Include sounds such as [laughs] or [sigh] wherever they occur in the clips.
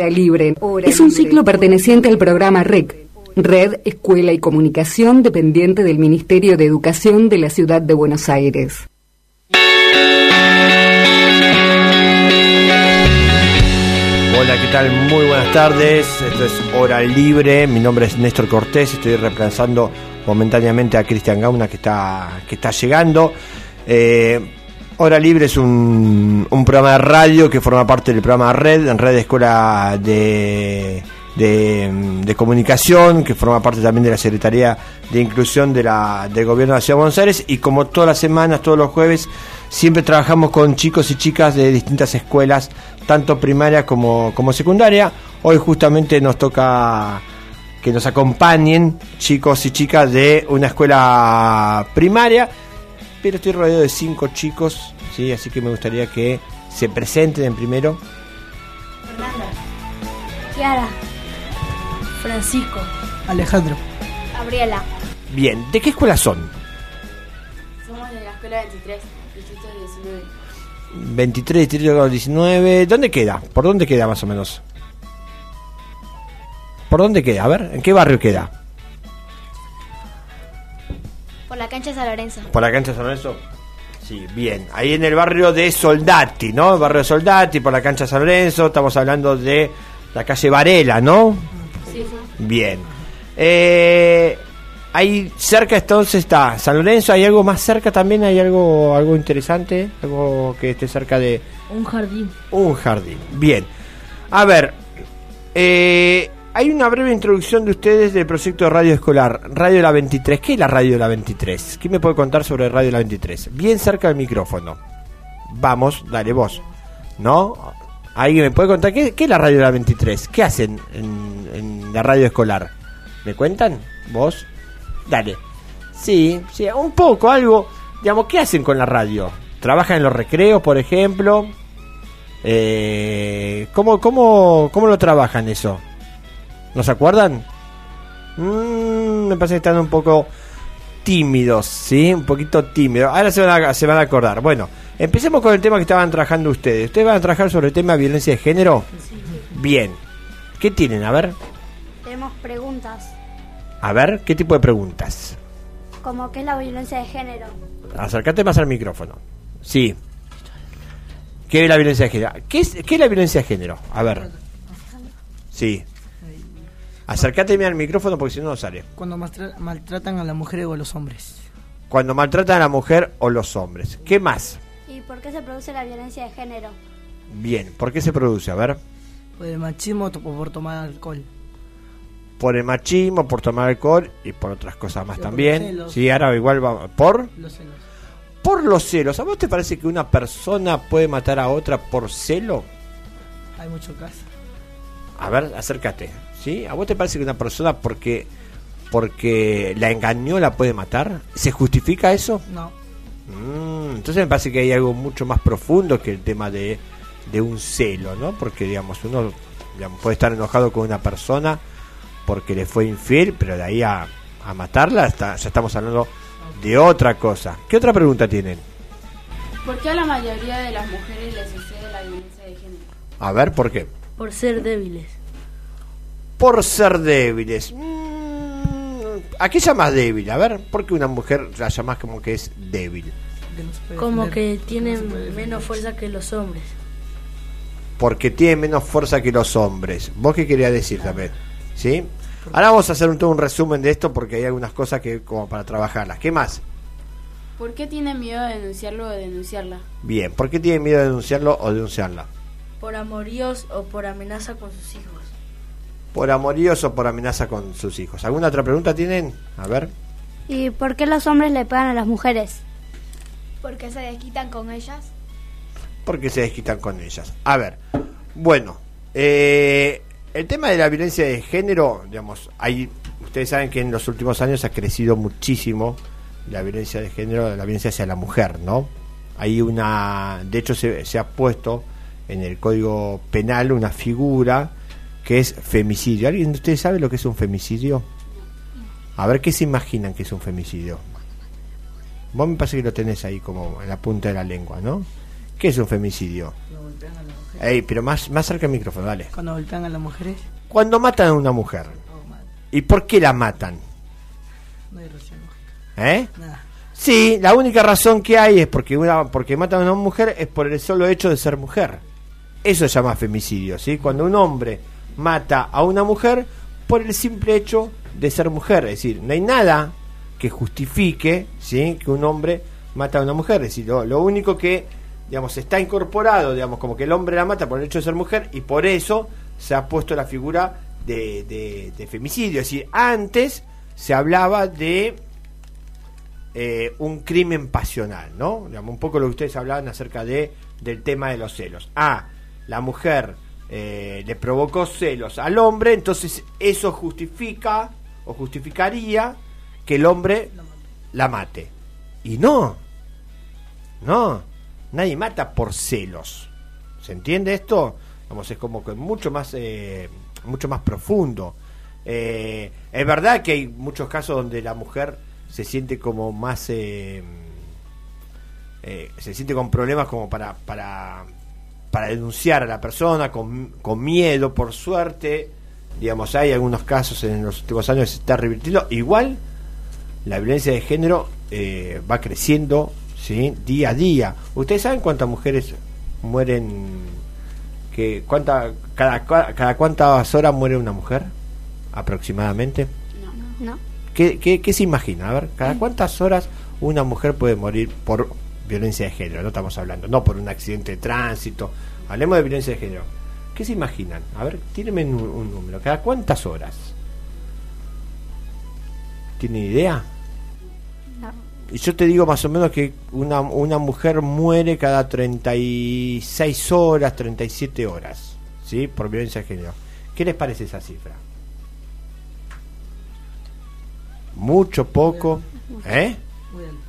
Hora Libre. es un ciclo perteneciente al programa REC, Red Escuela y Comunicación, dependiente del Ministerio de Educación de la Ciudad de Buenos Aires. Hola, ¿qué tal? Muy buenas tardes. Esto es Hora Libre. Mi nombre es Néstor Cortés. Estoy reemplazando momentáneamente a Cristian Gauna que está, que está llegando. Eh, Hora Libre es un, programa de radio que forma parte del programa Red, en Red Escuela de, de, Comunicación, que forma parte también de la Secretaría de Inclusión de la, del Gobierno de la Ciudad de Buenos Aires. Y como todas las semanas, todos los jueves, siempre trabajamos con chicos y chicas de distintas escuelas, tanto primaria como, como secundaria. Hoy justamente nos toca que nos acompañen chicos y chicas de una escuela primaria pero estoy rodeado de cinco chicos, ¿sí? así que me gustaría que se presenten en primero. Fernanda, Kiara, Francisco, Alejandro, Gabriela. Bien, ¿de qué escuela son? Somos de la escuela 23, distrito 19. 23, distrito 19. ¿Dónde queda? ¿Por dónde queda más o menos? ¿Por dónde queda? A ver, ¿en qué barrio queda? Por la cancha San Lorenzo. ¿Por la cancha San Lorenzo? Sí, bien. Ahí en el barrio de Soldati, ¿no? El barrio de Soldati, por la cancha San Lorenzo. Estamos hablando de la calle Varela, ¿no? Sí. Bien. Eh, ahí cerca entonces está San Lorenzo. ¿Hay algo más cerca también? ¿Hay algo, algo interesante? ¿Algo que esté cerca de...? Un jardín. Un jardín. Bien. A ver. Eh, hay una breve introducción de ustedes del proyecto de radio escolar, Radio La 23. ¿Qué es la Radio La 23? ¿Qué me puede contar sobre Radio La 23? Bien cerca del micrófono. Vamos, dale vos. ¿No? ¿Alguien me puede contar qué, es la Radio La 23? ¿Qué hacen en, la radio escolar? ¿Me cuentan? ¿Vos? Dale. Sí, sí, un poco, algo. Digamos, ¿qué hacen con la radio? ¿Trabajan en los recreos, por ejemplo? Eh, ¿cómo, cómo, ¿Cómo lo trabajan eso? ¿No se acuerdan? Mm, me parece que están un poco tímidos, ¿sí? Un poquito tímidos. Ahora se van, a, se van a acordar. Bueno, empecemos con el tema que estaban trabajando ustedes. ¿Ustedes van a trabajar sobre el tema de violencia de género? Bien. ¿Qué tienen? A ver. Tenemos preguntas. A ver, ¿qué tipo de preguntas? Como qué es la violencia de género. Acércate más al micrófono. Sí. ¿Qué es la violencia de género? ¿Qué es, qué es la violencia de género? A ver. Sí. Acércate al micrófono porque si no no sale. Cuando maltratan a la mujer o a los hombres. Cuando maltratan a la mujer o los hombres. ¿Qué más? ¿Y por qué se produce la violencia de género? Bien, ¿por qué se produce? A ver. Por el machismo o por tomar alcohol. Por el machismo, por tomar alcohol y por otras cosas más también. Sí, ahora igual va. ¿Por? Los celos. Por los celos. ¿A vos te parece que una persona puede matar a otra por celo? Hay mucho caso. A ver, acércate. ¿Sí? ¿A vos te parece que una persona porque porque la engañó la puede matar? ¿Se justifica eso? No. Mm, entonces me parece que hay algo mucho más profundo que el tema de, de un celo, ¿no? Porque, digamos, uno puede estar enojado con una persona porque le fue infiel, pero de ahí a, a matarla ya estamos hablando de otra cosa. ¿Qué otra pregunta tienen? ¿Por qué a la mayoría de las mujeres les sucede la violencia de género? A ver, ¿por qué? Por ser débiles por ser débiles. Mm, ¿A qué llamas débil? A ver, ¿por qué una mujer la llamas como que es débil? Como que tiene menos fuerza que los hombres. Porque tiene menos fuerza que los hombres. ¿Vos qué querías decir también? ¿Sí? Ahora vamos a hacer un, todo un resumen de esto porque hay algunas cosas que como para trabajarlas. ¿Qué más? ¿Por qué tiene miedo de denunciarlo o de denunciarla? Bien, ¿por qué tiene miedo de denunciarlo o denunciarla? Por amoríos o por amenaza con sus hijos por amoríos o por amenaza con sus hijos. ¿Alguna otra pregunta tienen? A ver. ¿Y por qué los hombres le pegan a las mujeres? Porque se desquitan con ellas. Porque se desquitan con ellas. A ver, bueno, eh, el tema de la violencia de género, digamos, hay, ustedes saben que en los últimos años ha crecido muchísimo la violencia de género, la violencia hacia la mujer, ¿no? Hay una, de hecho se, se ha puesto en el Código Penal una figura que es femicidio. ¿Alguien de ustedes sabe lo que es un femicidio? A ver, ¿qué se imaginan que es un femicidio? Vos me parece que lo tenés ahí como en la punta de la lengua, ¿no? ¿Qué es un femicidio? Cuando golpean a las mujeres. Ey, pero más, más cerca del micrófono, dale. Cuando golpean a las mujeres, Cuando matan a una mujer. ¿Y por qué la matan? No hay razón lógica. ¿Eh? Nada. Sí, la única razón que hay es porque una porque matan a una mujer es por el solo hecho de ser mujer. Eso se llama femicidio, ¿sí? Cuando un hombre mata a una mujer por el simple hecho de ser mujer, es decir, no hay nada que justifique, ¿sí? que un hombre mata a una mujer, es decir, lo, único que digamos está incorporado, digamos, como que el hombre la mata por el hecho de ser mujer y por eso se ha puesto la figura de, de- de femicidio, es decir, antes se hablaba de eh, un crimen pasional, ¿no? Digamos, un poco lo que ustedes hablaban acerca de del tema de los celos. Ah, la mujer eh, le provocó celos al hombre, entonces eso justifica o justificaría que el hombre la mate. Y no, no, nadie mata por celos. ¿Se entiende esto? Vamos, es como que mucho más, eh, mucho más profundo. Eh, es verdad que hay muchos casos donde la mujer se siente como más, se siente con problemas como para, para, para denunciar a la persona, con, con miedo, por suerte. Digamos, hay algunos casos en los últimos años que se está revirtiendo. Igual, la violencia de género eh, va creciendo ¿sí? día a día. ¿Ustedes saben cuántas mujeres mueren? Que, cuánta, cada, ¿Cada cuántas horas muere una mujer? Aproximadamente. No. ¿Qué, qué, qué se imagina? A ver, ¿cada cuántas horas una mujer puede morir por violencia de género? No estamos hablando, no por un accidente de tránsito. Hablemos de violencia de género. ¿Qué se imaginan? A ver, tírenme un, un número. ¿Cada cuántas horas? ¿Tienen idea? Y yo te digo más o menos que una, una mujer muere cada 36 horas, 37 horas, ¿sí? Por violencia de género. ¿Qué les parece esa cifra? Mucho, poco, ¿eh? Muy alto.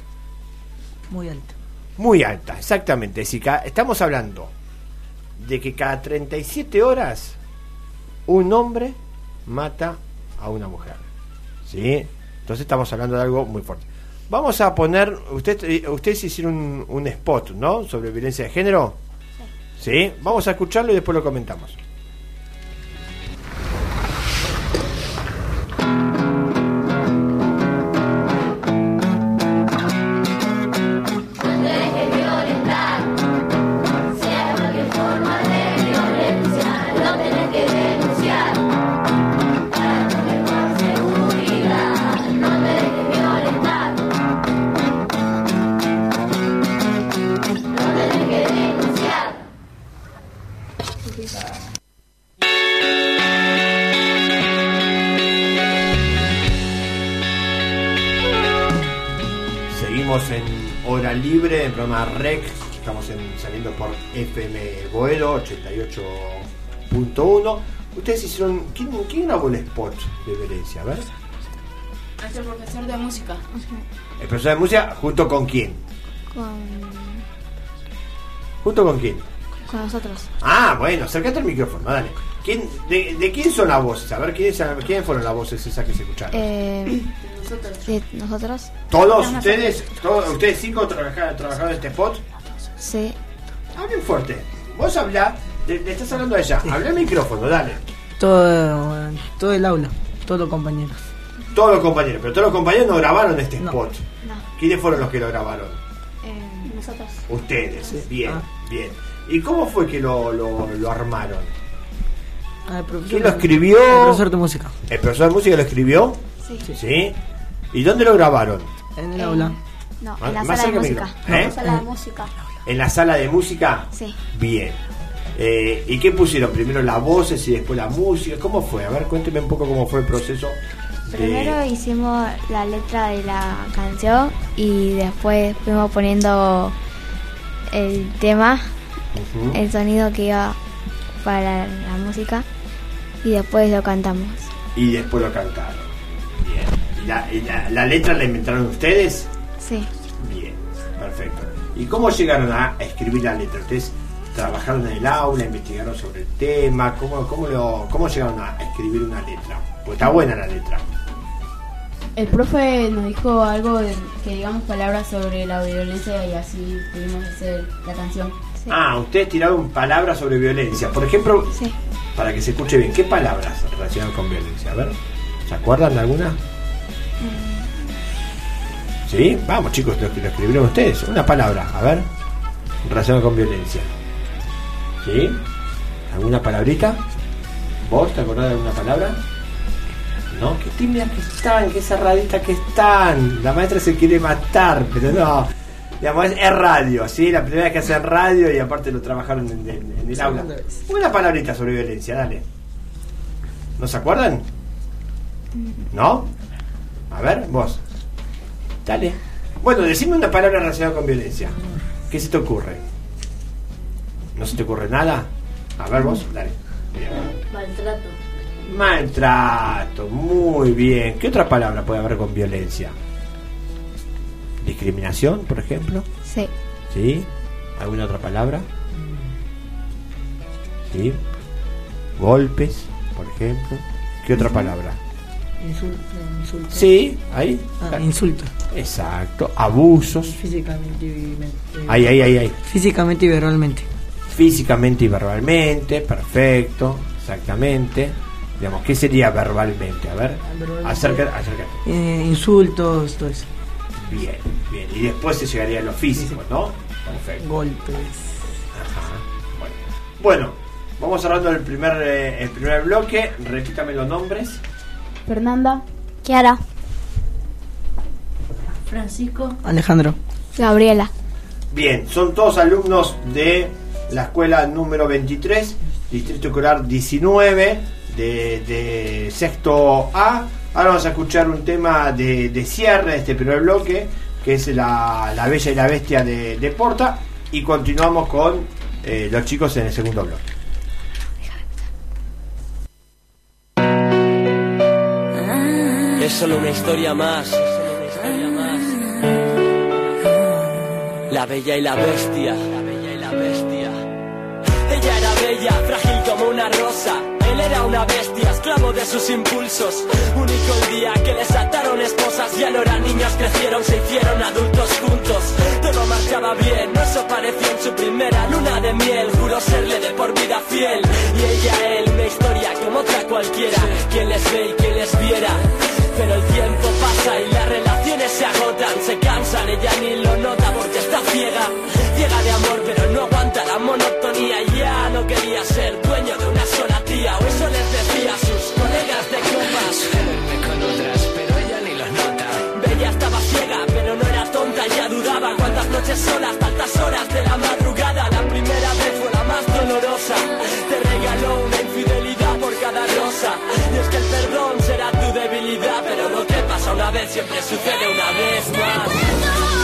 Muy alto. Muy alta, exactamente. Ca- estamos hablando de que cada 37 horas un hombre mata a una mujer. ¿Sí? Entonces estamos hablando de algo muy fuerte. Vamos a poner, usted, eh, ustedes hicieron un, un spot, ¿no? Sobre violencia de género. Sí. Vamos a escucharlo y después lo comentamos. Seguimos en hora libre, en programa REC. Estamos en- saliendo por FM Boedo 88.1. Ustedes hicieron. ¿Quién, quién grabó el spot de violencia? A ver. Nuestro profesor de música. El profesor de música, ¿junto con quién? Con, ¿Junto con quién? Con nosotros. Ah, bueno, acércate al micrófono, dale. ¿Quién, de, de quién son las voces? A ver, ¿quiénes, ¿quiénes fueron las voces esas que se escucharon? Eh, Nosotros. sí, nosotros. ¿Todos ustedes? ¿Todos, ¿Ustedes cinco trabajaron, trabajaron en este spot? Sí. Hablen fuerte. Vos hablá, le, le estás hablando a ella. Habla al micrófono, dale. Todo, todo el aula, todos los compañeros. Todos los compañeros, pero todos los compañeros no grabaron este No. spot. No. ¿Quiénes fueron los que lo grabaron? Eh, nosotros. Ustedes. Bien, Ah. bien. ¿Y cómo fue que lo, lo, lo armaron? Ah, el ¿Quién lo escribió? El profesor de música. ¿El profesor de música lo escribió? Sí. ¿Sí? ¿Y dónde lo grabaron? En el Eh, aula. No, en la más sala de música. ¿Eh? En la sala de música. ¿En la sala de música? Sí. Bien. Eh, ¿Y qué pusieron? Primero las voces y después la música. ¿Cómo fue? A ver, cuénteme un poco cómo fue el proceso. de- Primero hicimos la letra de la canción y después fuimos poniendo el tema, El sonido que iba para la música y después lo cantamos. Y después lo cantaron. Bien. ¿Y la, y la- la letra la inventaron ustedes? Sí. Bien, perfecto. ¿Y cómo llegaron a escribir la letra? ¿Ustedes trabajaron en el aula, investigaron sobre el tema? ¿Cómo, cómo, lo, cómo llegaron a escribir una letra? Pues está buena la letra. El profe nos dijo algo de, que digamos palabras sobre la violencia y así pudimos hacer la canción. Sí. Ah, ustedes tiraron palabras sobre violencia. Por ejemplo, Sí. para que se escuche bien, ¿qué palabras relacionadas con violencia? A ver, ¿se acuerdan de alguna? ¿Sí? Vamos chicos, lo, lo escribieron ustedes. Una palabra, a ver, relacionada con violencia. ¿Sí? ¿Alguna palabrita? ¿Vos te acordás de alguna palabra? No, qué tímidas que están, qué cerraditas que están. La maestra se quiere matar, pero no. Digamos, es, es radio, ¿sí? La primera vez que hacen radio y aparte lo trabajaron en, en- en el aula. Una palabrita sobre violencia, dale. ¿No se acuerdan? ¿No? A ver, vos. Dale. Bueno, decime una palabra relacionada con violencia. ¿Qué se te ocurre? ¿No se te ocurre nada? A ver vos, dale. Bien. Maltrato. Maltrato, muy bien. ¿Qué otra palabra puede haber con violencia? Discriminación, por ejemplo. Sí. ¿Sí? ¿Alguna otra palabra? ¿Sí? Golpes, por ejemplo. ¿Qué otra palabra? Insulto. insulto. Sí, ahí. Ah, insulto. Exacto. Abusos. Físicamente y Ahí, ahí, ahí, ahí. Físicamente y verbalmente. Físicamente y verbalmente, perfecto, exactamente. Digamos, ¿qué sería verbalmente? A ver, Verbalmente. acércate, acércate. Eh, insultos, todo eso. Bien, bien. Y después se llegaría a lo físico, ¿no? Perfecto. Golpes. Ajá. Bueno, bueno vamos cerrando el primer, eh, el primer bloque. Repítame los nombres. Fernanda, Kiara. Francisco. Alejandro. Gabriela. Bien, son todos alumnos de la escuela número 23, Distrito Escolar 19, de, de sexto A. Ahora vamos a escuchar un tema de, de cierre de este primer bloque, que es la, la Bella y la Bestia de, de Porta, y continuamos con eh, los chicos en el segundo bloque. Es solo una historia más. La bella y la bestia. La bella y la bestia. Ella era bella, frágil como una rosa. Él era una bestia, esclavo de sus impulsos. Único el día que les ataron esposas. Ya no eran niños, crecieron, se hicieron adultos juntos. Todo marchaba bien, no eso pareció en su primera luna de miel. Juró serle de por vida fiel. Y ella, él, una historia como otra cualquiera. Quien les ve y quien les viera. Pero el tiempo pasa y las relaciones se agotan, se cansan, ella ni lo nota porque está ciega, ciega de amor, pero no aguanta la monotonía. y Ya no quería ser dueño o eso les decía a sus colegas de copas. con otras, pero ella ni los nota. Bella estaba ciega, pero no era tonta, ya dudaba cuántas noches solas, tantas horas de la madrugada. La primera vez fue la más dolorosa, te regaló una infidelidad por cada rosa. Y es que el perdón será tu debilidad, pero lo que pasa una vez siempre sucede una vez más.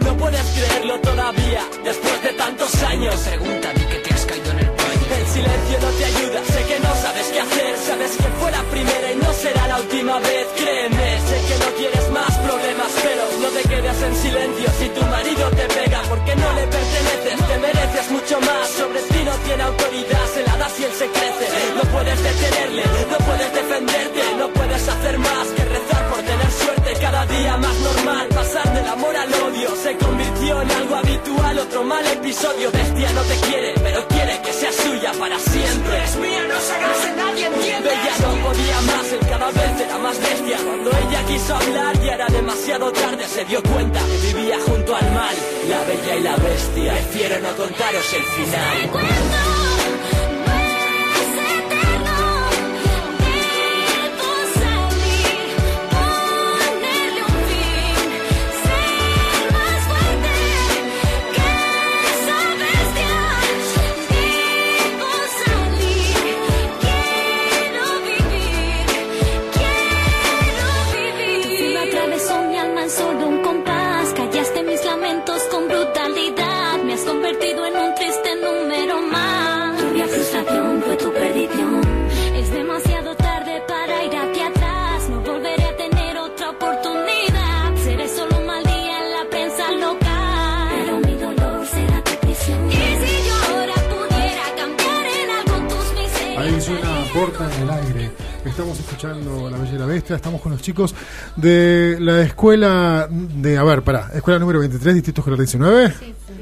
No puedes creerlo todavía, después de tantos años. Pregunta di que te has caído en el baño. El silencio no te ayuda, sé que no sabes qué hacer, sabes que fue la primera y no será la última vez, créeme, sé que no quieres más problemas, pero no te quedes en silencio si se dio cuenta que vivía junto al mal. La bella y la bestia, prefiero no contaros el final. Estamos escuchando La Bella y la Bestia. Estamos con los chicos de la escuela de. A ver, pará. Escuela número 23, Distrito Escolar 19.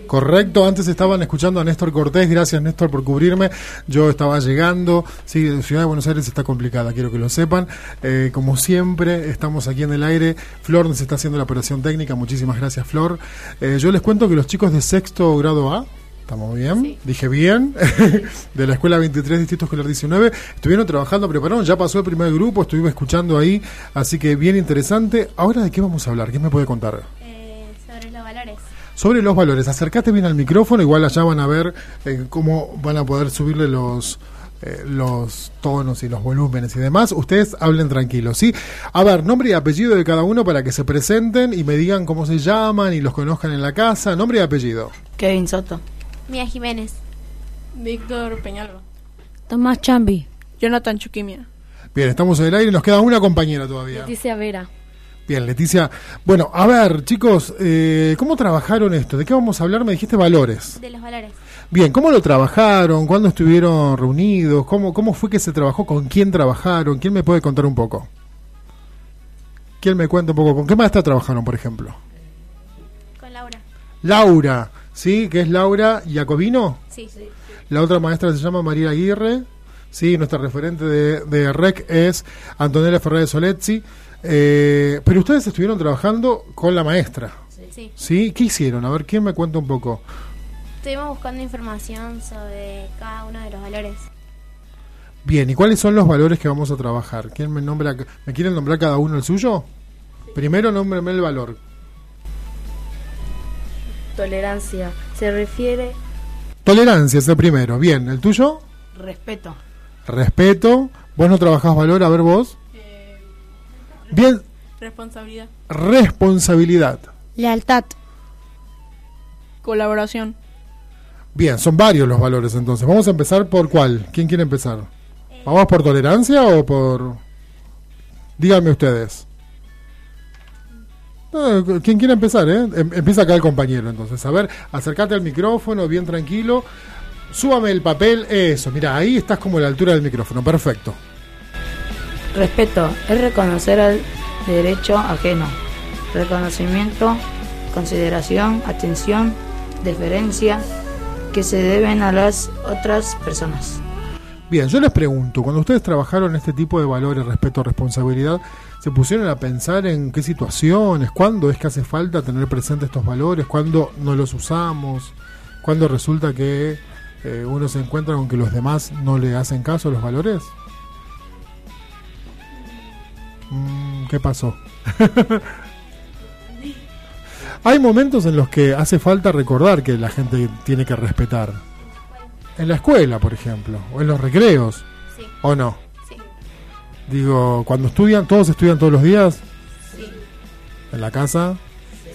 Correcto, antes estaban escuchando a Néstor Cortés, gracias Néstor por cubrirme, yo estaba llegando, sí, Ciudad de Buenos Aires está complicada, quiero que lo sepan, Eh, como siempre estamos aquí en el aire, Flor nos está haciendo la operación técnica, muchísimas gracias Flor, Eh, yo les cuento que los chicos de sexto grado A, ¿Estamos bien? Dije bien. [laughs] de la escuela 23, Distrito Escolar 19. Estuvieron trabajando, prepararon. Ya pasó el primer grupo, estuvimos escuchando ahí. Así que bien interesante. Ahora, ¿de qué vamos a hablar? ¿Qué me puede contar? Eh, sobre los valores. Sobre los valores. Acércate bien al micrófono. Igual allá van a ver eh, cómo van a poder subirle los. eh, los tonos y los volúmenes y demás, ustedes hablen tranquilos, ¿sí? A ver, nombre y apellido de cada uno para que se presenten y me digan cómo se llaman y los conozcan en la casa. Nombre y apellido. Kevin Soto. Mía Jiménez. Víctor Peñalba. Tomás Chambi. Jonathan Chuquimia. Bien, estamos en el aire y nos queda una compañera todavía. Leticia Vera. Bien, Leticia. Bueno, a ver, chicos, eh, ¿cómo trabajaron esto? ¿De qué vamos a hablar? Me dijiste valores. De los valores. Bien, ¿cómo lo trabajaron? ¿Cuándo estuvieron reunidos? ¿Cómo, ¿Cómo fue que se trabajó? ¿Con quién trabajaron? ¿Quién me puede contar un poco? ¿Quién me cuenta un poco? ¿Con qué maestra trabajaron, por ejemplo? Con Laura. Laura, ¿sí? Que es Laura Jacobino. Sí. La otra maestra se llama María Aguirre. Sí, nuestra referente de, de REC es Antonella Ferrer Solezzi. Eh, pero ustedes estuvieron trabajando con la maestra. Sí. ¿Sí? ¿Qué hicieron? A ver, ¿quién me cuenta un poco? Estuvimos buscando información sobre cada uno de los valores. Bien, ¿y cuáles son los valores que vamos a trabajar? ¿Quién me nombra? ¿Me quieren nombrar cada uno el suyo? Primero nómbreme el valor. Tolerancia. Se refiere Tolerancia es el primero. Bien, ¿el tuyo? Respeto. Respeto. ¿Vos no trabajás valor? A ver vos. Bien, Responsabilidad. responsabilidad. lealtad. Colaboración. Bien, son varios los valores entonces. Vamos a empezar por cuál. ¿Quién quiere empezar? ¿Vamos por tolerancia o por...? Díganme ustedes. No, ¿Quién quiere empezar, eh? Em- Empieza acá el compañero entonces. A ver, acércate al micrófono, bien tranquilo. Súbame el papel. Eso, mira, ahí estás como a la altura del micrófono. Perfecto. Respeto es reconocer el derecho ajeno. Reconocimiento, consideración, atención, deferencia que se deben a las otras personas. Bien, yo les pregunto, cuando ustedes trabajaron este tipo de valores, respeto, responsabilidad, ¿se pusieron a pensar en qué situaciones, cuándo es que hace falta tener presentes estos valores, cuándo no los usamos, cuándo resulta que eh, uno se encuentra con que los demás no le hacen caso a los valores? Mm, ¿Qué pasó? [laughs] Hay momentos en los que hace falta recordar que la gente tiene que respetar. En la escuela, por ejemplo, o en los recreos, Sí. ¿o no? Digo, cuando estudian, todos estudian todos los días. Sí. ¿En la casa?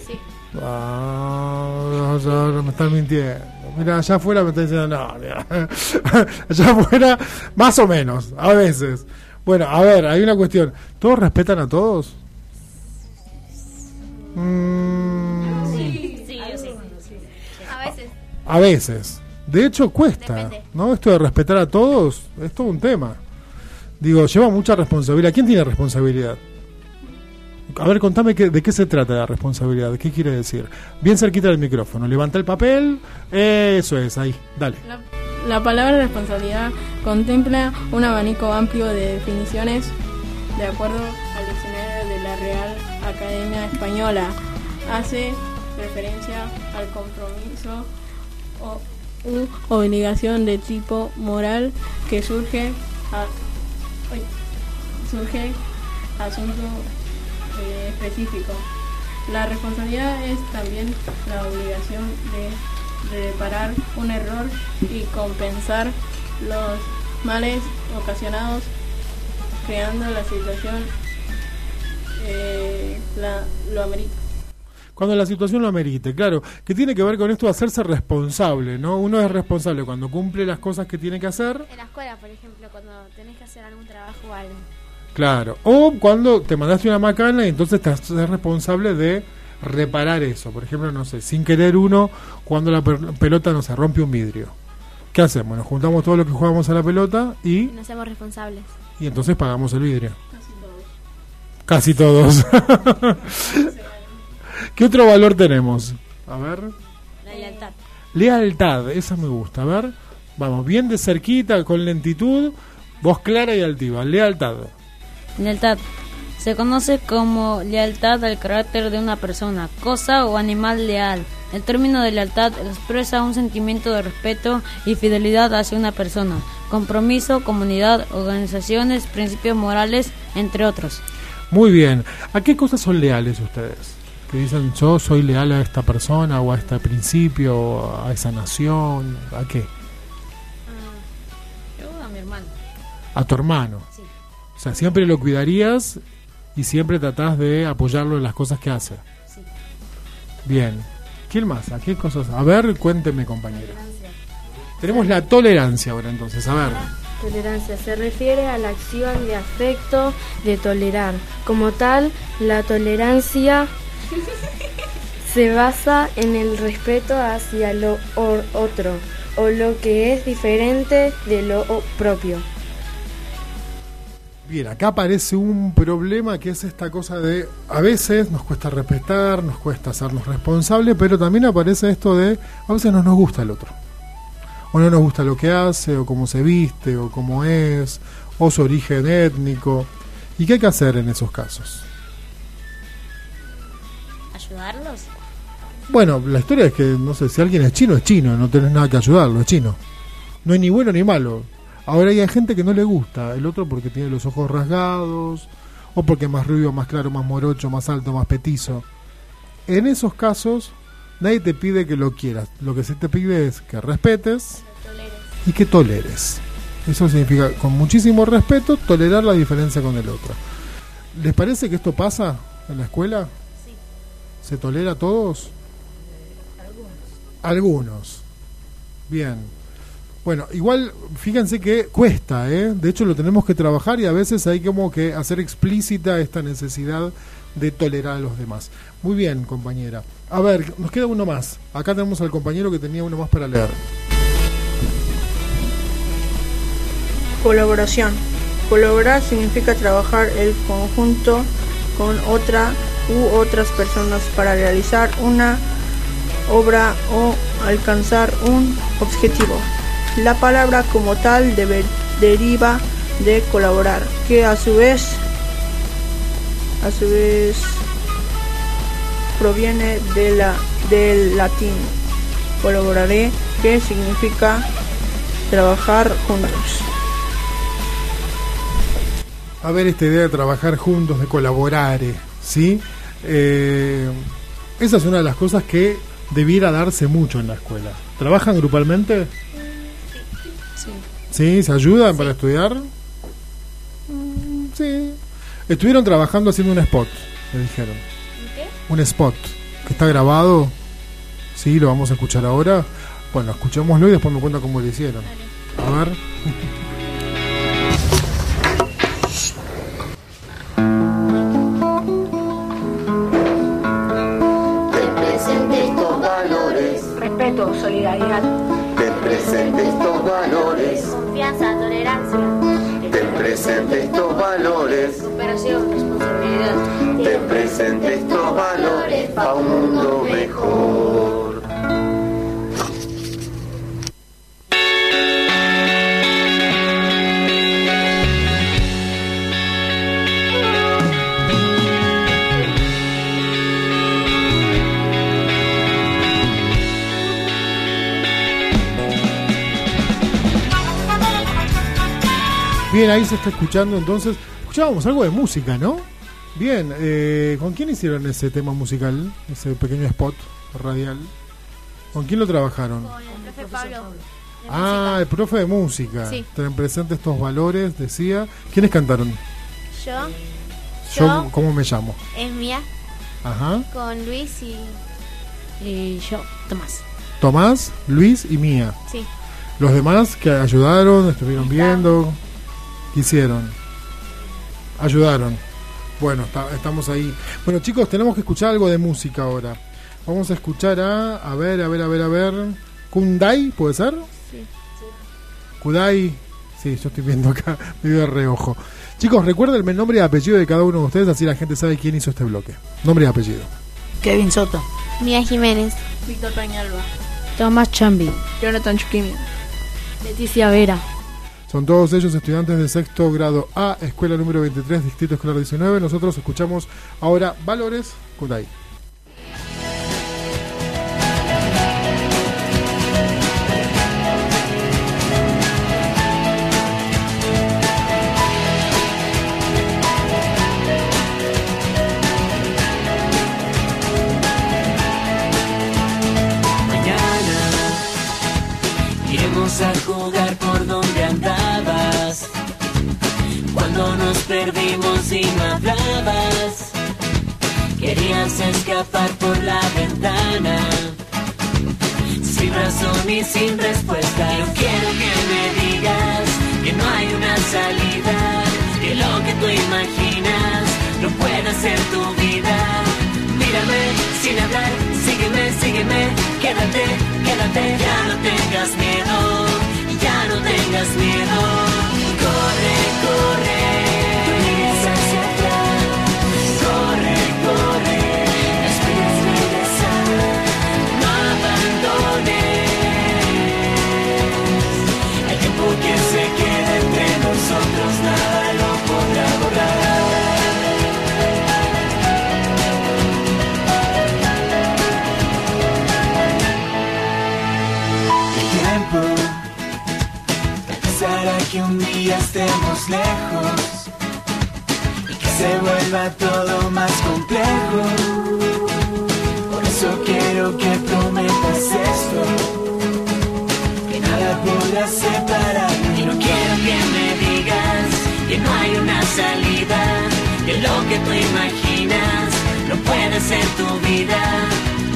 Sí. Ah, ya me están mintiendo. Mira, allá afuera me están diciendo, no, mira. [laughs] allá afuera, más o menos, a veces. Bueno, a ver, hay una cuestión. ¿Todos respetan a todos? Mm, Sí, sí, sí. A veces. A veces. De hecho, cuesta. Depende. ¿No? Esto de respetar a todos es todo un tema. Digo, lleva mucha responsabilidad. ¿Quién tiene responsabilidad? A ver, contame qué- de qué se trata la responsabilidad. ¿Qué quiere decir? Bien cerquita del micrófono. Levanta el papel. Eso es, ahí. Dale. La, La palabra responsabilidad contempla un abanico amplio de definiciones de acuerdo al diccionario de la Real Academia Española. Hace referencia al compromiso o u obligación de tipo moral que surge a, surge asunto eh, específico. La responsabilidad es también la obligación de reparar un error y compensar los males ocasionados creando la situación eh, la, lo amerita. Cuando la situación lo amerite, claro, que tiene que ver con esto de hacerse responsable, ¿no? Uno es responsable cuando cumple las cosas que tiene que hacer, En la escuela, por ejemplo, cuando tenés que hacer algún trabajo o algo. claro, o cuando te mandaste una macana y entonces te haces responsable de reparar eso. Por ejemplo, no sé, sin querer uno, cuando la pelota no se rompe un vidrio. ¿Qué hacemos? Nos juntamos todo lo que jugamos a la pelota y, Y nos hacemos responsables. y entonces pagamos el vidrio. Casi todos. [laughs] ¿Qué otro valor tenemos? A ver. La lealtad. Lealtad, esa me gusta. A ver, vamos, bien de cerquita, con lentitud, voz clara y altiva. Lealtad. Lealtad. Se conoce como lealtad al carácter de una persona, cosa o animal leal. El término de lealtad expresa un sentimiento de respeto y fidelidad hacia una persona, compromiso, comunidad, organizaciones, principios morales, entre otros. Muy bien. ¿A qué cosas son leales ustedes? Que dicen, yo soy leal a esta persona o a este principio, o a esa nación, ¿a qué? Yo a mi hermano. A tu hermano. Sí. O sea, siempre lo cuidarías y siempre tratás de apoyarlo en las cosas que hace. Sí. Bien. ¿Quién más? ¿A qué cosas? A ver, cuénteme, compañero. Tenemos la tolerancia ahora entonces, a ver. Tolerancia se refiere a la acción de afecto de tolerar. Como tal, la tolerancia se basa en el respeto hacia lo otro o lo que es diferente de lo propio. Bien, acá aparece un problema que es esta cosa de a veces nos cuesta respetar, nos cuesta hacernos responsables, pero también aparece esto de a veces no nos gusta el otro. O no nos gusta lo que hace, o cómo se viste, o cómo es, o su origen étnico. ¿Y qué hay que hacer en esos casos? ¿Ayudarlos? Bueno, la historia es que, no sé, si alguien es chino, es chino, no tenés nada que ayudarlo, es chino. No hay ni bueno ni malo. Ahora hay gente que no le gusta, el otro porque tiene los ojos rasgados, o porque es más rubio, más claro, más morocho, más alto, más petizo. En esos casos, nadie te pide que lo quieras. Lo que se te pide es que respetes y que toleres. Eso significa, con muchísimo respeto, tolerar la diferencia con el otro. ¿Les parece que esto pasa en la escuela? ¿Se tolera a todos? Algunos. Bien. Bueno, igual fíjense que cuesta, ¿eh? De hecho lo tenemos que trabajar y a veces hay como que hacer explícita esta necesidad de tolerar a los demás. Muy bien, compañera. A ver, nos queda uno más. Acá tenemos al compañero que tenía uno más para leer. Colaboración. Colaborar significa trabajar el conjunto con otra u otras personas para realizar una obra o alcanzar un objetivo. La palabra como tal debe- deriva de colaborar, que a su vez a su vez proviene de la, del latín colaboraré, que significa trabajar juntos. A ver esta idea de trabajar juntos, de colaborar, ¿sí? Eh, esa es una de las cosas que debiera darse mucho en la escuela. ¿Trabajan grupalmente? Sí. ¿Sí? ¿Se ayudan para estudiar? Sí. Estuvieron trabajando haciendo un spot, me dijeron. Un spot que está grabado. Sí, lo vamos a escuchar ahora. Bueno, escuchémoslo y después me cuenta cómo lo hicieron. A ver. Respeto, solidaridad. ten presente estos valores, Confianza, tolerancia. ten presente estos valores, Superación, responsabilidad. ten presente estos valores para un mundo mejor. Bien, ahí se está escuchando entonces. Escuchábamos algo de música, ¿no? Bien, eh, ¿con quién hicieron ese tema musical? Ese pequeño spot radial. ¿Con quién lo trabajaron? Con el profe Pablo. Ah, el profe de música. Sí. Presente estos valores, decía. ¿Quiénes cantaron? Yo, Yo. ¿cómo me llamo? es mía, Ajá. con Luis y. Y yo, Tomás. Tomás, Luis y Mía. Sí. Los demás que ayudaron, estuvieron viendo, ¿qué hicieron? Ayudaron. Bueno, está- estamos ahí. Bueno, chicos, tenemos que escuchar algo de música ahora. Vamos a escuchar a, a ver, a ver, a ver, a ver. Kundai, ¿puede ser? Sí. Kudai. Sí, yo estoy viendo acá, [laughs] medio de reojo. Chicos, recuerden el nombre y apellido de cada uno de ustedes, así la gente sabe quién hizo este bloque. Nombre y apellido. Kevin Soto. Mía Jiménez. Víctor Peñalba. Tomás Chambi. Jonathan Chuquimi. Leticia Vera. Son todos ellos estudiantes de sexto grado A, escuela número 23, distrito escolar 19. Nosotros escuchamos ahora Valores Kudai. Nos perdimos y no hablabas, querías escapar por la ventana. Sin razón y sin respuesta. Yo quiero que me digas que no hay una salida, que lo que tú imaginas no puede ser tu vida. Mírame sin hablar, sígueme, sígueme, quédate, quédate, ya no tengas miedo, ya no tengas miedo. Corre, corre, que un día estemos lejos y que se vuelva todo más complejo. Por eso quiero que prometas esto, que nada podrá separarnos. Y no quiero que me digas que no hay una salida, que lo que tú imaginas no puede ser tu vida.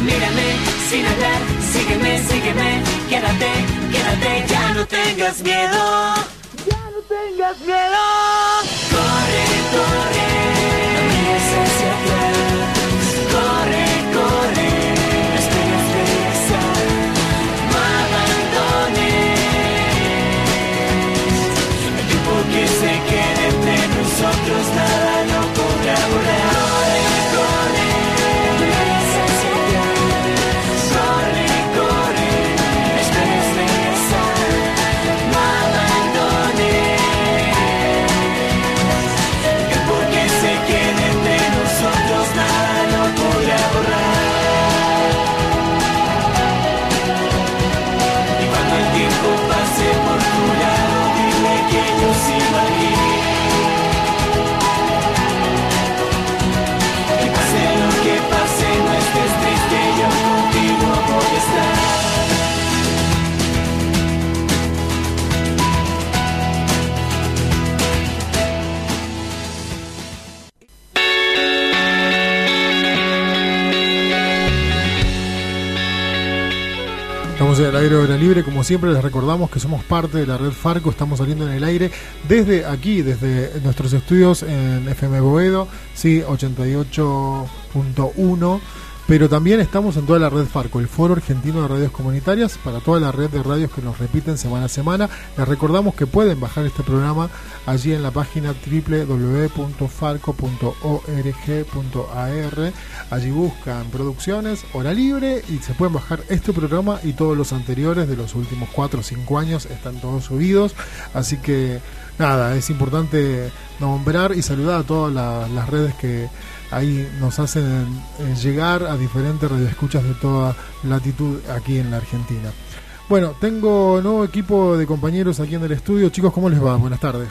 Mírame sin hablar, sígueme, sígueme, quédate, quédate, ya no tengas miedo. Tengas miedo. Aire hora libre, como siempre les recordamos que somos parte de la red Farco, estamos saliendo en el aire desde aquí, desde nuestros estudios en FM Boedo, sí, 88.1, pero también estamos en toda la red Farco, el Foro Argentino de Radios Comunitarias, para toda la red de radios que nos repiten semana a semana. Les recordamos que pueden bajar este programa allí en la página www.farco.org.ar. Allí buscan producciones, hora libre y se pueden bajar este programa y todos los anteriores de los últimos 4 o 5 años están todos subidos. Así que nada, es importante nombrar y saludar a todas la- las redes que ahí nos hacen eh, llegar a diferentes radioescuchas de toda latitud aquí en la Argentina. Bueno, tengo nuevo equipo de compañeros aquí en el estudio. Chicos, ¿cómo les va? Buenas tardes.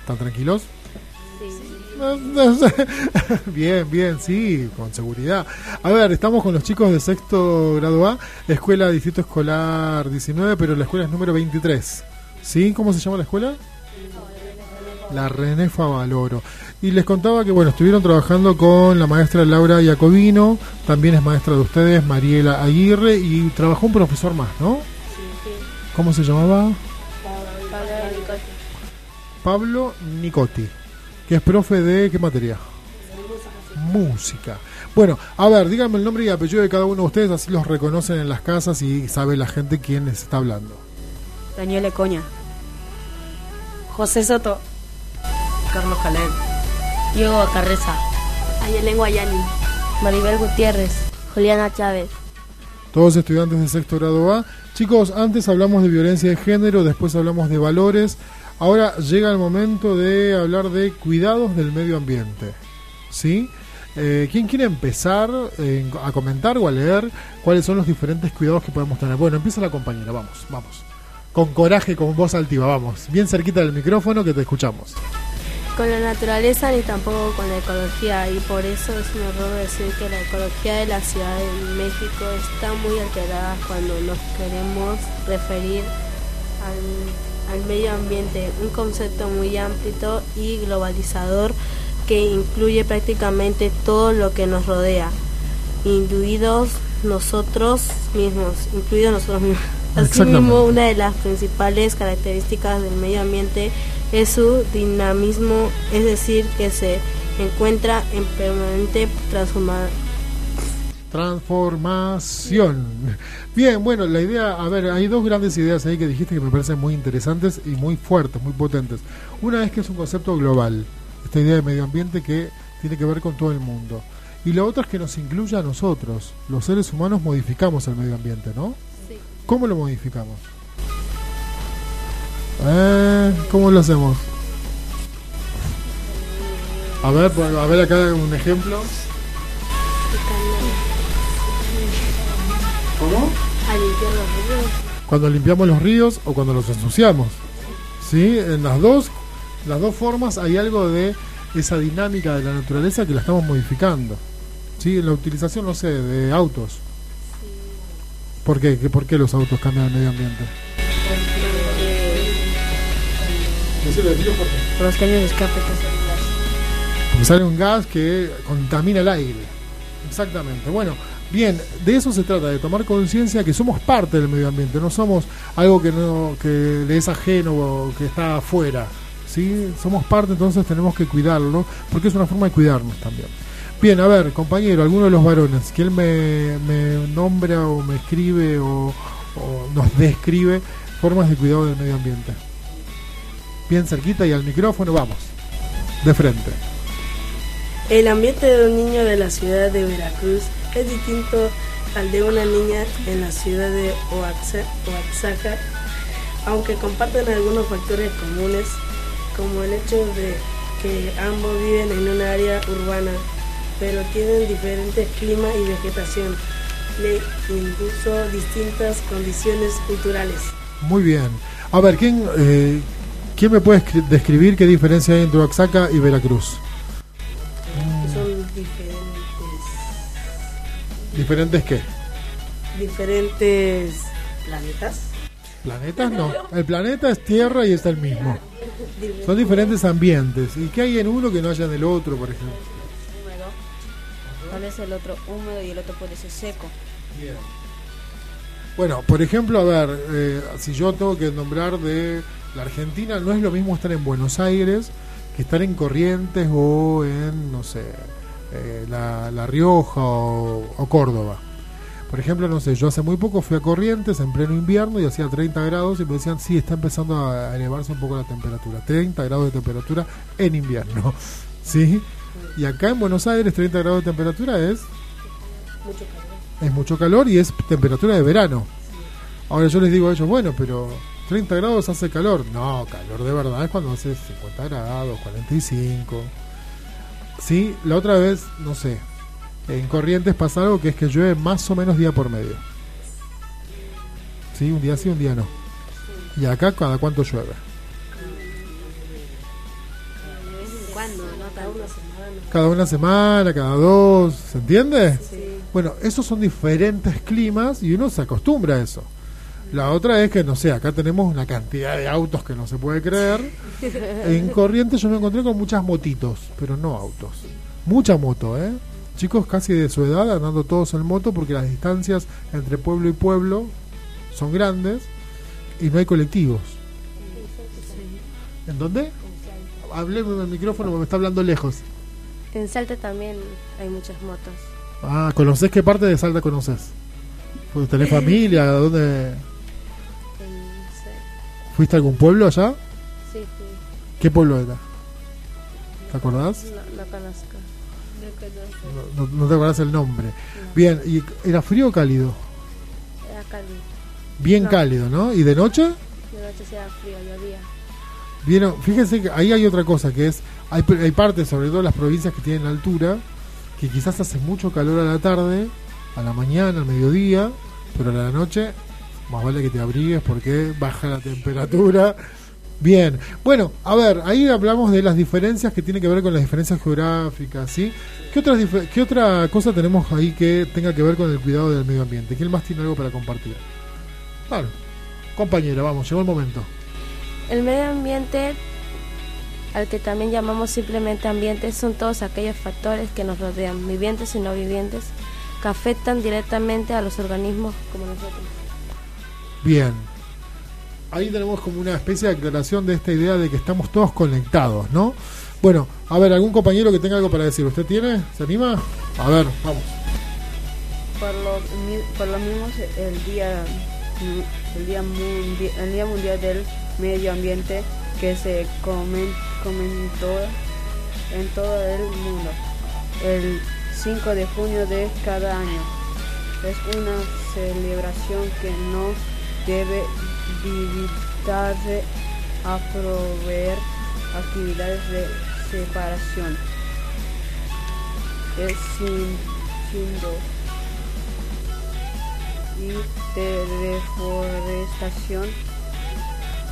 ¿Están tranquilos? [laughs] bien, bien, sí, con seguridad. A ver, estamos con los chicos de sexto grado A, escuela Distrito Escolar 19, pero la escuela es número 23. ¿Sí? ¿Cómo se llama la escuela? La René Favaloro. Y les contaba que, bueno, estuvieron trabajando con la maestra Laura Iacobino, también es maestra de ustedes, Mariela Aguirre, y trabajó un profesor más, ¿no? ¿Cómo se llamaba? Pablo Nicotti, que es profe de qué materia? Música. Bueno, a ver, díganme el nombre y apellido de cada uno de ustedes, así los reconocen en las casas y sabe la gente quién les está hablando. Daniel Ecoña. José Soto. Carlos Caled. Diego Carreza. Ayelen Guayani. Maribel Gutiérrez. Juliana Chávez. Todos estudiantes de sexto grado A. Chicos, antes hablamos de violencia de género, después hablamos de valores. Ahora llega el momento de hablar de cuidados del medio ambiente. ¿Sí? Eh, ¿Quién quiere empezar eh, a comentar o a leer cuáles son los diferentes cuidados que podemos tener? Bueno, empieza la compañera, vamos, vamos. Con coraje, con voz altiva, vamos. Bien cerquita del micrófono que te escuchamos. Con la naturaleza ni tampoco con la ecología. Y por eso es un error decir que la ecología de la Ciudad de México está muy alterada cuando nos queremos referir al, al medio ambiente, un concepto muy amplio y globalizador que incluye prácticamente todo lo que nos rodea, incluidos nosotros mismos, incluidos nosotros mismos. Asimismo, una de las principales características del medio ambiente es su dinamismo, es decir, que se encuentra en permanente transformación. Transformación. Bien, bueno, la idea, a ver, hay dos grandes ideas ahí que dijiste que me parecen muy interesantes y muy fuertes, muy potentes. Una es que es un concepto global, esta idea de medio ambiente que tiene que ver con todo el mundo. Y la otra es que nos incluye a nosotros. Los seres humanos modificamos el medio ambiente, ¿no? Sí. ¿Cómo lo modificamos? Eh, ¿Cómo lo hacemos? A ver, pues, a ver acá un ejemplo. ¿Cómo? A limpiar los ríos. Cuando limpiamos los ríos o cuando los ensuciamos. ¿Sí? En las dos, las dos formas hay algo de esa dinámica de la naturaleza que la estamos modificando. ¿Sí? En la utilización, no sé, de autos. ¿Por qué? ¿Qué- ¿Por qué los autos cambian el medio ambiente? Por los caños de escape. Porque sale un gas que contamina el aire. Exactamente. Bueno, bien, de eso se trata, de tomar conciencia que somos parte del medio ambiente, no somos algo que no que le es ajeno o que está afuera. ¿sí? Somos parte, entonces tenemos que cuidarlo, porque es una forma de cuidarnos también. Bien, a ver, compañero, alguno de los varones, que él me, me nombra o me escribe o, o nos describe formas de cuidado del medio ambiente. Bien cerquita y al micrófono, vamos. De frente. El ambiente de un niño de la ciudad de Veracruz es distinto al de una niña en la ciudad de Oaxa- Oaxaca, aunque comparten algunos factores comunes, como el hecho de que ambos viven en un área urbana, pero tienen diferentes climas y vegetación, e incluso distintas condiciones culturales. Muy bien. A ver, ¿quién, eh, ¿quién me puede escri- describir qué diferencia hay entre Oaxaca y Veracruz? Son diferentes, ¿Diferentes qué? diferentes planetas. ¿Planetas? No. El planeta es Tierra y está el mismo. Son diferentes ambientes. ¿Y qué hay en uno que no haya en el otro, por ejemplo? Húmedo. Tal vez el otro húmedo y el otro puede ser seco. Bueno, por ejemplo, a ver, eh, si yo tengo que nombrar de la Argentina, no es lo mismo estar en Buenos Aires que estar en Corrientes o en, no sé, eh, la, la Rioja o, Córdoba. Por ejemplo, no sé, yo hace muy poco fui a Corrientes en pleno invierno y hacía 30 grados y me decían, sí, está empezando a elevarse un poco la temperatura. 30 grados de temperatura en invierno. [laughs] ¿Sí? Y acá en Buenos Aires 30 grados de temperatura es. Es mucho calor y es temperatura de verano. Ahora yo les digo a ellos, bueno, pero 30 grados hace calor. No, calor de verdad es cuando hace 50 grados, 45. Sí, la otra vez, no sé, en Corrientes pasa algo que es que llueve más o menos día por medio. Sí, un día sí, un día no. Y acá cada cuánto llueve. Cada una semana, cada dos, ¿se entiende? Bueno, esos son diferentes climas y uno se acostumbra a eso. La otra es que, no sé, acá tenemos una cantidad de autos que no se puede creer. [laughs] En Corrientes yo me encontré con muchas motitos, pero no autos. Mucha moto, ¿eh? Chicos casi de su edad andando todos en moto porque las distancias entre pueblo y pueblo son grandes y no hay colectivos. ¿En dónde? Hablemos del micrófono, me está hablando lejos. En Salta también hay muchas motos. Ah, ¿conocés qué parte de Salta conoces? Pues, ¿Tenés [laughs] familia? ¿Dónde? ¿Fuiste a algún pueblo allá? Sí, sí. ¿Qué pueblo era? ¿Te acordás? No, no conozco. No, no te acordás el nombre. Bien, ¿y era frío o cálido? Era cálido. Bien cálido, ¿no? ¿Y de noche? De noche sea frío, llovía. Vieron, fíjense que ahí hay otra cosa que es, hay, hay partes, sobre todo las provincias que tienen altura, que quizás hace mucho calor a la tarde, a la mañana, al mediodía, pero a la noche más vale que te abrigues porque baja la temperatura. Bien, bueno, a ver, ahí hablamos de las diferencias que tienen que ver con las diferencias geográficas, ¿sí? ¿Qué, otras ¿Qué otra cosa tenemos ahí que tenga que ver con el cuidado del medio ambiente? ¿Quién más tiene algo para compartir? Claro, compañera, vamos, llegó el momento. El medio ambiente, al que también llamamos simplemente ambiente, son todos aquellos factores que nos rodean, vivientes y no vivientes, que afectan directamente a los organismos como nosotros. Bien. Ahí tenemos como una especie de aclaración de esta idea de que estamos todos conectados, ¿no? Bueno, a ver, algún compañero que tenga algo para decir. ¿Usted tiene? ¿Se anima? A ver, vamos. por lo, por lo mismo el día el día mundi- el día mundial del medio ambiente que se comen- comentó en todo el mundo el 5 de junio de cada año. Es una celebración que no debe limitarse a proveer actividades de separación. Es sin, y de reforestación.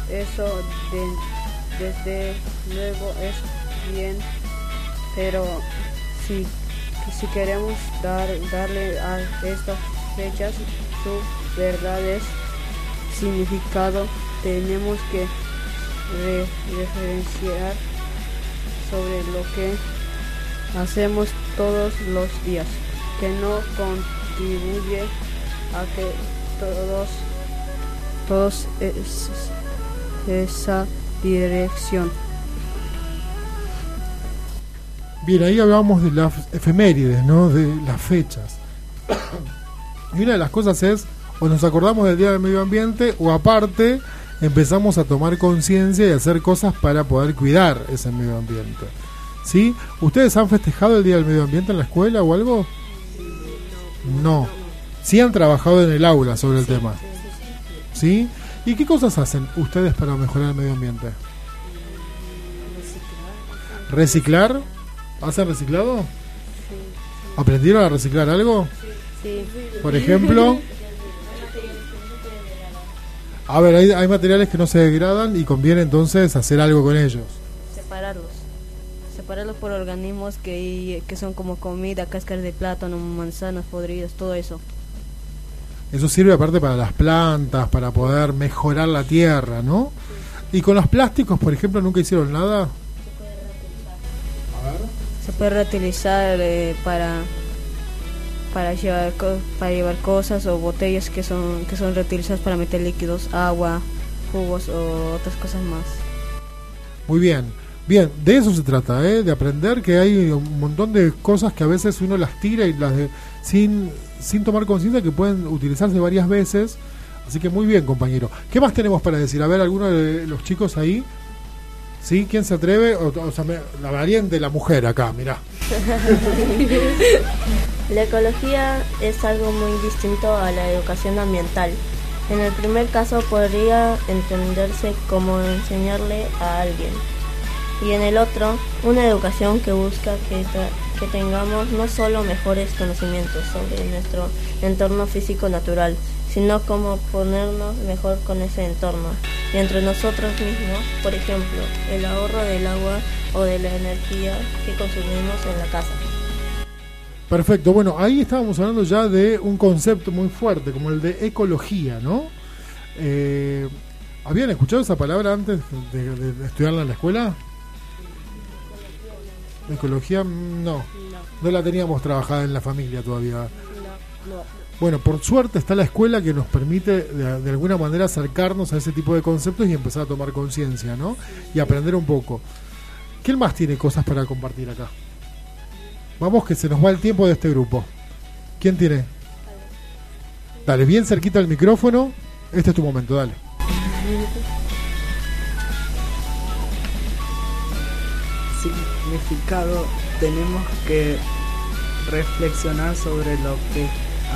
Eso de- desde luego es bien, pero si, si queremos dar, darle a estas fechas su verdadero significado, tenemos que re- referenciar sobre lo que hacemos todos los días, que no contribuye a que todos, todos es- esa dirección. Bien, ahí hablamos de las efemérides, ¿no? De las fechas. Y una de las cosas es, o nos acordamos del Día del Medio Ambiente, o aparte empezamos a tomar conciencia y hacer cosas para poder cuidar ese medio ambiente. ¿Sí? ¿Ustedes han festejado el Día del Medio Ambiente en la escuela o algo? No. Sí han trabajado en el aula sobre el tema. ¿Sí? ¿Y qué cosas hacen ustedes para mejorar el medio ambiente? ¿Reciclar? ¿Hacen reciclado? ¿Aprendieron a reciclar algo? Sí. Por ejemplo, a ver, hay, hay materiales que no se degradan y conviene entonces hacer algo con ellos. Separarlos. Separarlos por organismos que, que son como comida, cáscaras de plátano, manzanas podridas, todo eso. Eso sirve aparte para las plantas, para poder mejorar la tierra, ¿no? Y con los plásticos, por ejemplo, nunca hicieron nada. Se puede reutilizar eh, para para llevar para llevar cosas o botellas que son que son reutilizadas para meter líquidos, agua, jugos o otras cosas más. Muy bien. Bien, de eso se trata, ¿eh? de aprender que hay un montón de cosas que a veces uno las tira y las de, sin, sin tomar conciencia que pueden utilizarse varias veces. Así que muy bien, compañero. ¿Qué más tenemos para decir? A ver, alguno de los chicos ahí. ¿Sí? ¿Quién se atreve? O, sea, me- la variante, la mujer acá, mirá. [laughs] La ecología es algo muy distinto a la educación ambiental. En el primer caso podría entenderse como enseñarle a alguien y en el otro una educación que busca que, que tengamos no solo mejores conocimientos sobre nuestro entorno físico natural, sino cómo ponernos mejor con ese entorno y entre nosotros mismos, por ejemplo, el ahorro del agua o de la energía que consumimos en la casa. Perfecto, bueno, ahí estábamos hablando ya de un concepto muy fuerte, como el de ecología, ¿no? Eh, ¿Habían escuchado esa palabra antes de, estudiarla en la escuela? Ecología, no. No la teníamos trabajada en la familia todavía. Bueno, por suerte está la escuela que nos permite de, de, alguna manera acercarnos a ese tipo de conceptos y empezar a tomar conciencia, ¿no? Y aprender un poco. ¿Quién más tiene cosas para compartir acá? Vamos que se nos va el tiempo de este grupo. ¿Quién tiene? Dale, bien cerquita el micrófono. Este es tu momento, dale. Significado, tenemos que reflexionar sobre lo que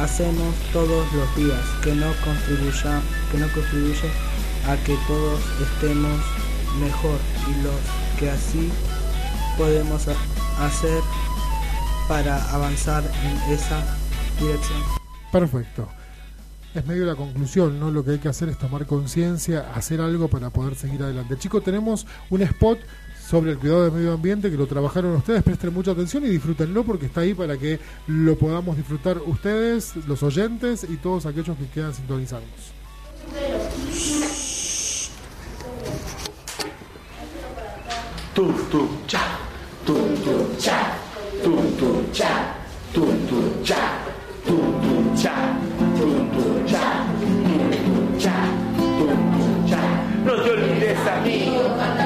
hacemos todos los días, que no contribuya, que no contribuye a que todos estemos mejor y lo que así podemos hacer para avanzar en esa dirección. Perfecto. Es medio la conclusión, ¿no? Lo que hay que hacer es tomar conciencia, hacer algo para poder seguir adelante. Chicos, tenemos un spot sobre el cuidado del medio ambiente que lo trabajaron ustedes, presten mucha atención y disfrútenlo porque está ahí para que lo podamos disfrutar ustedes, los oyentes y todos aquellos que. Tu, tu, cha, cha. Cha, cha, cha, cha. No te olvides amigo,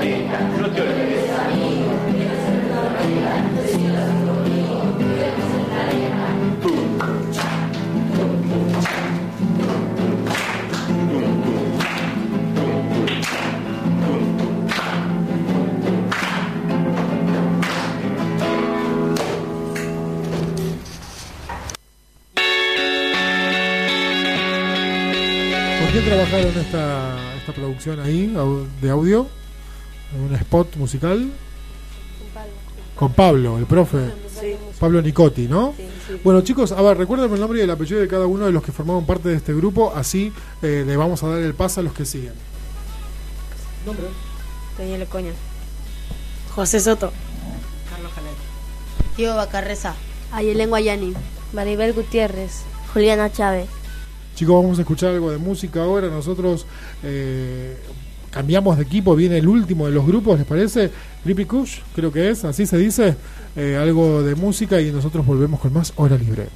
planeta, no te olvides. ¿Por qué trabajaron esta, esta producción ahí de audio? Un spot musical. Con Pablo, el profe. Pablo Nicotti, ¿no? Bueno, chicos, a ver, recuérdenme el nombre y el apellido de cada uno de los que formaban parte de este grupo, así eh, le vamos a dar el paso a los que siguen. ¿Nombre? Daniel Coña. José Soto. Carlos Janet. Tío Bacarreza. Ayelen Guayani. Maribel Gutiérrez. Juliana Chávez. Chicos, vamos a escuchar algo de música ahora. Nosotros eh, cambiamos de equipo, viene el último de los grupos, ¿les parece? Creepy Kush, creo que es, así se dice, eh, algo de música y nosotros volvemos con más Hora Libre.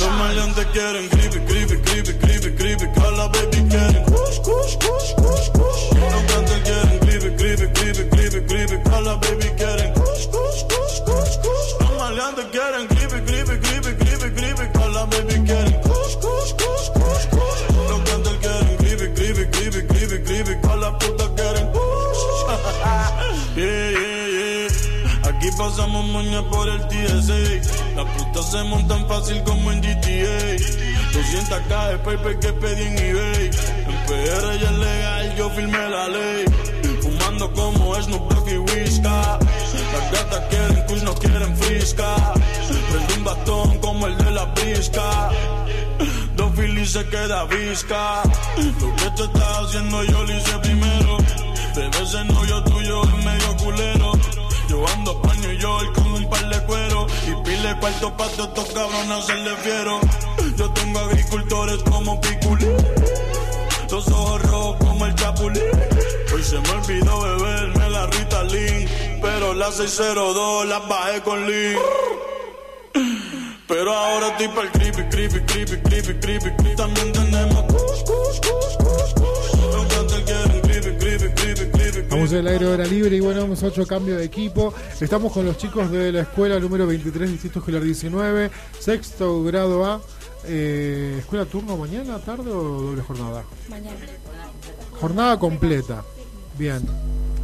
Los maleantes quieren pasamos moña por el TSA. Las putas se montan fácil como en GTA. 200k de paper que pedí en eBay. En PR ya es legal, yo firmé la ley. Fumando como Snoop Dogg y Whisca. Las gatas quieren kush, no quieren frisca. Prende un bastón como el de la brisca. Dos filis se queda visca. Lo que te estás haciendo yo lo hice primero. Bebé ese novio tuyo es medio culero. Pile cuarto pa' todos estos cabrones hacerle fiero Yo tengo agricultores como Piculín. Los ojos rojos como el Chapulín. Hoy se me olvidó beberme la Rita Lee Pero la 602 la bajé con Lee. Pero ahora estoy pa'l creepy, creepy, creepy, creepy, creepy, creepy. También tenemos Estamos en el aire hora libre y bueno, hemos hecho cambio de equipo. Estamos con los chicos de la escuela número 23, Distrito Escolar 19, sexto grado A. Eh, ¿Escuela turno mañana, tarde o doble jornada? Mañana. Jornada completa. Bien.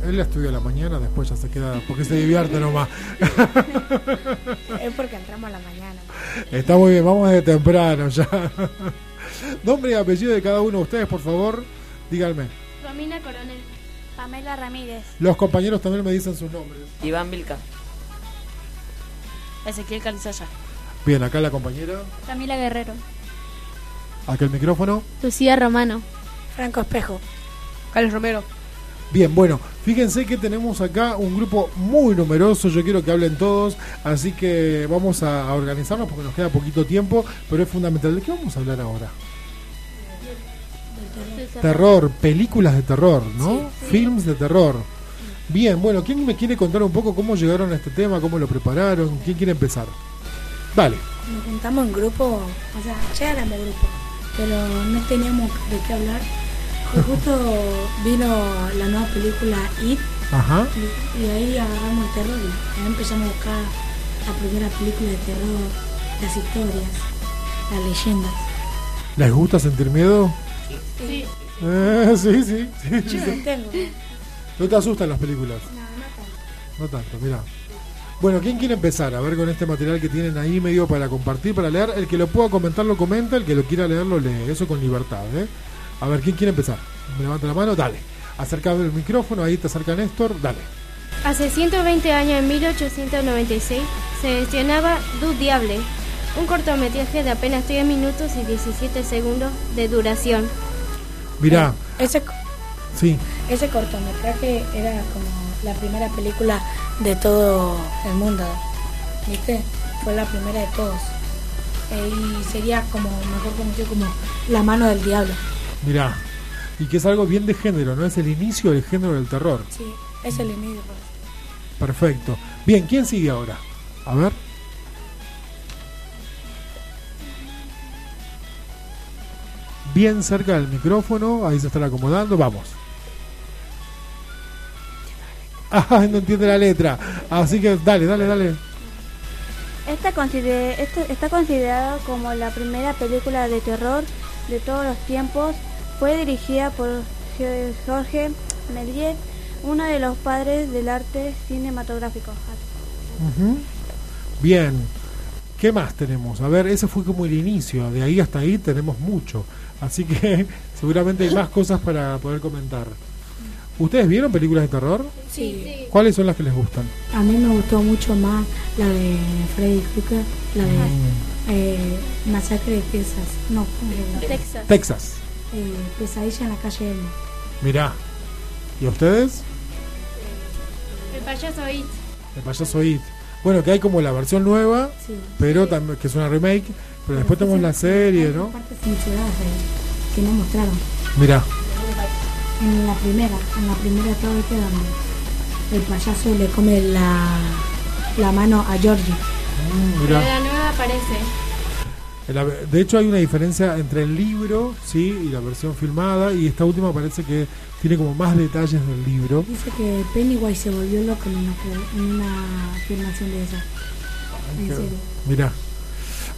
Él la estudia a la mañana, después ya se queda, porque se divierte nomás. Es porque entramos a la mañana. Está muy bien, vamos de temprano ya. Nombre y apellido de cada uno de ustedes, por favor, díganme. Romina Coronel. Pamela Ramírez. Los compañeros también me dicen sus nombres. Iván Vilca. Ezequiel Calizaya. Bien, acá la compañera. Camila Guerrero. Acá el micrófono. Lucía Romano. Franco Espejo. Carlos Romero. Bien, bueno, fíjense que tenemos acá un grupo muy numeroso, yo quiero que hablen todos, así que vamos a, a organizarnos porque nos queda poquito tiempo, pero es fundamental. ¿De qué vamos a hablar ahora? Terror, películas de terror, ¿no? Films de terror. Bien, bueno, ¿quién me quiere contar un poco cómo llegaron a este tema, cómo lo prepararon? ¿Quién quiere empezar? Dale. Nos juntamos en grupo, o sea, ya éramos grupo, pero no teníamos de qué hablar. [laughs] Justo vino la nueva película It Ajá. y, y ahí agarramos el terror y ahí empezamos a buscar la primera película de terror, las historias, las leyendas. ¿Les gusta sentir miedo? Sí. Eh, sí, sí. sí, Yo sí. no tengo. ¿No te asustan las películas? No tanto, mira. Bueno, ¿quién quiere empezar? A ver con este material que tienen ahí medio para compartir, para leer. El que lo pueda comentar lo comenta, el que lo quiera leer lo lee. Eso con libertad, ¿eh? A ver, ¿quién quiere empezar? Me levanta la mano, dale. Acercame el micrófono, ahí te acerca Néstor, dale. Hace 120 años, en 1896, se estrenaba Du Diable, un cortometraje de apenas 3 minutos y 17 segundos de duración. Mirá, Ese, co- sí. ese cortometraje era como la primera película de todo el mundo, ¿viste? Fue la primera de todos. Eh, y sería como, mejor conocido como La mano del diablo. Mirá. Y que es algo bien de género, ¿no? Es el inicio del género del terror. Sí, es el inicio. Perfecto. Bien, ¿quién sigue ahora? A ver. Bien cerca del micrófono, ahí se están acomodando, vamos. Ah, no entiende la letra. Así que dale, dale, dale. Esta consider- esto está considerado como la primera película de terror de todos los tiempos. Fue dirigida por Ge- Jorge Méliès, uno de los padres del arte cinematográfico. Bien. ¿Qué más tenemos? A ver, ese fue como el inicio. De ahí hasta ahí tenemos mucho. Así que [laughs] seguramente hay más cosas para poder comentar. ¿Ustedes vieron películas de terror? Sí. ¿Cuáles son las que les gustan? A mí me gustó mucho más la de Freddy Krueger, la de eh, Masacre de Texas. No, eh, Texas. Texas. eh, Pesadilla en la calle Elmo. Mirá. ¿Y a ustedes? El payaso It. El payaso It. Bueno, que hay como la versión nueva, Sí. pero también que es una remake, pero después tenemos la serie, ¿no? Partes de- que no mostraron. Mirá. En la primera, en la primera todo este donde el payaso le come la, la mano a Georgie. Mm, Pero la nueva aparece. De hecho hay una diferencia entre el libro, sí, y la versión filmada, y esta última parece que tiene como más detalles del libro. Dice que Pennywise se volvió loco en una, en una filmación de esa. En serio. Mirá.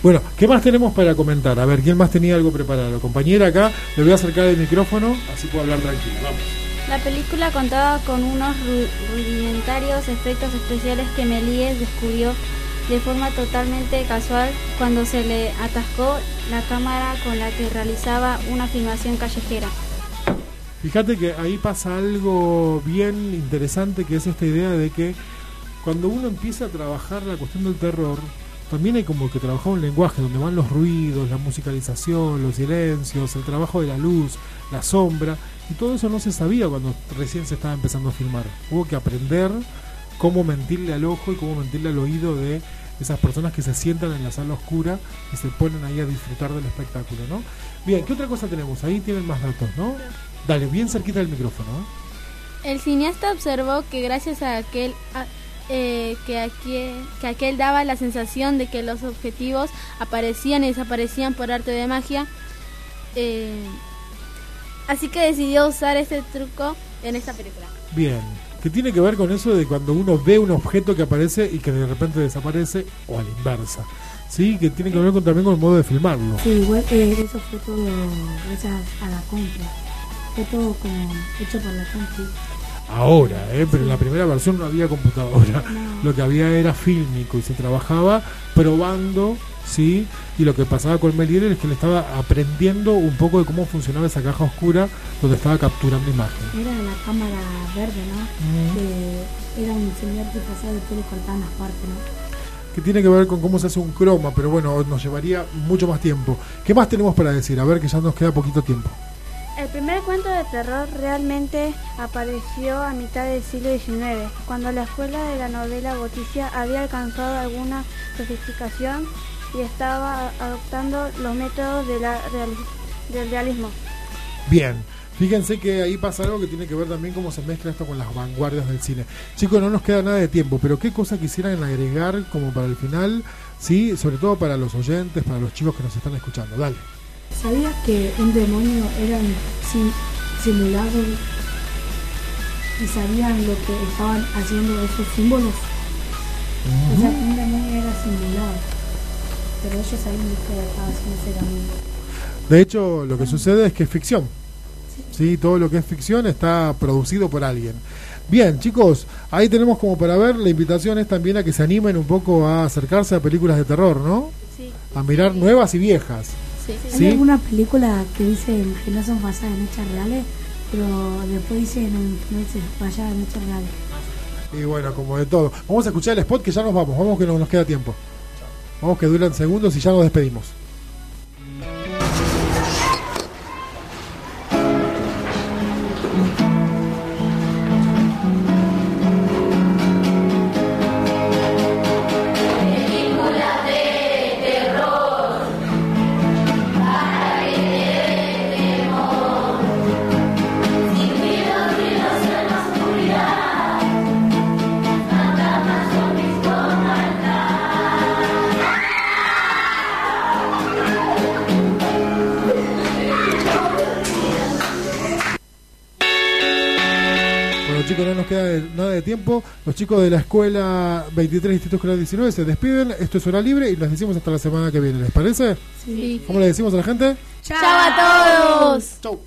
Bueno, ¿qué más tenemos para comentar? A ver, ¿quién más tenía algo preparado? Compañera acá, le voy a acercar el micrófono, así puedo hablar tranquilo. Vamos. La película contaba con unos ru- rudimentarios efectos especiales que Méliès descubrió de forma totalmente casual cuando se le atascó la cámara con la que realizaba una filmación callejera. Fíjate que ahí pasa algo bien interesante que es esta idea de que cuando uno empieza a trabajar la cuestión del terror, también hay como que trabajar un lenguaje donde van los ruidos, la musicalización, los silencios, el trabajo de la luz, la sombra, y todo eso no se sabía cuando recién se estaba empezando a filmar. Hubo que aprender cómo mentirle al ojo y cómo mentirle al oído de esas personas que se sientan en la sala oscura y se ponen ahí a disfrutar del espectáculo, ¿no? Bien, ¿qué otra cosa tenemos? Ahí tienen más datos, ¿no? Dale, bien cerquita del micrófono, ¿eh? El cineasta observó que gracias a aquel a- eh, que, aquel, que aquel daba la sensación de que los objetivos aparecían y desaparecían por arte de magia, eh, Así que decidió usar ese truco en esta película. Bien. Que tiene que ver con eso de cuando uno ve un objeto que aparece y que de repente desaparece o a la inversa. Sí, que tiene que ver con, también con el modo de filmarlo. Sí, igual eh, eso fue todo gracias a la compra. Fue todo como hecho por la compra. Ahora, ¿eh? pero en la primera versión no había computadora. [laughs] Lo que había era fílmico y se trabajaba probando, ¿sí? Y lo que pasaba con Melier es que le estaba aprendiendo un poco de cómo funcionaba esa caja oscura donde estaba capturando imagen. Era la cámara verde, ¿no? Que era un señor que pasaba de pelo cortando las partes, ¿no? que tiene que ver con cómo se hace un croma, pero bueno, nos llevaría mucho más tiempo. ¿Qué más tenemos para decir? A ver que ya nos queda poquito tiempo. El primer cuento de terror realmente apareció a mitad del siglo XIX, cuando la escuela de la novela goticia había alcanzado alguna sofisticación y estaba adoptando los métodos de la reali- del realismo. Bien, fíjense que ahí pasa algo que tiene que ver también cómo se mezcla esto con las vanguardias del cine. Chicos, no nos queda nada de tiempo, pero ¿qué cosa quisieran agregar como para el final? Sí, sobre todo para los oyentes, para los chicos que nos están escuchando. Dale. ¿Sabías que un demonio era un sim- simulado y sabían lo que estaban haciendo esos símbolos? O sea, un demonio era simulado, pero ellos sabían lo que estaba haciendo ese demonio. De hecho, lo que sucede es que es ficción. Sí, todo lo que es ficción está producido por alguien. Bien, chicos, ahí tenemos como para ver, la invitación es también a que se animen un poco a acercarse a películas de terror, ¿no? Sí. A mirar nuevas y viejas. Hay ¿Sí? alguna película que dice que no son basadas en hechos reales, pero después dice no, no dice basadas en hechos reales. Y bueno, como de todo. Vamos a escuchar el spot que ya nos vamos. Vamos que no nos queda tiempo. Vamos que duran segundos y ya nos despedimos. Chicos, no nos queda de- nada de tiempo. Los chicos de la escuela 23 Instituto Escolar 19 se despiden. Esto es hora libre y les decimos hasta la semana que viene. ¿Les parece? Sí. ¿Cómo le decimos a la gente? ¡Chao a todos! Chau.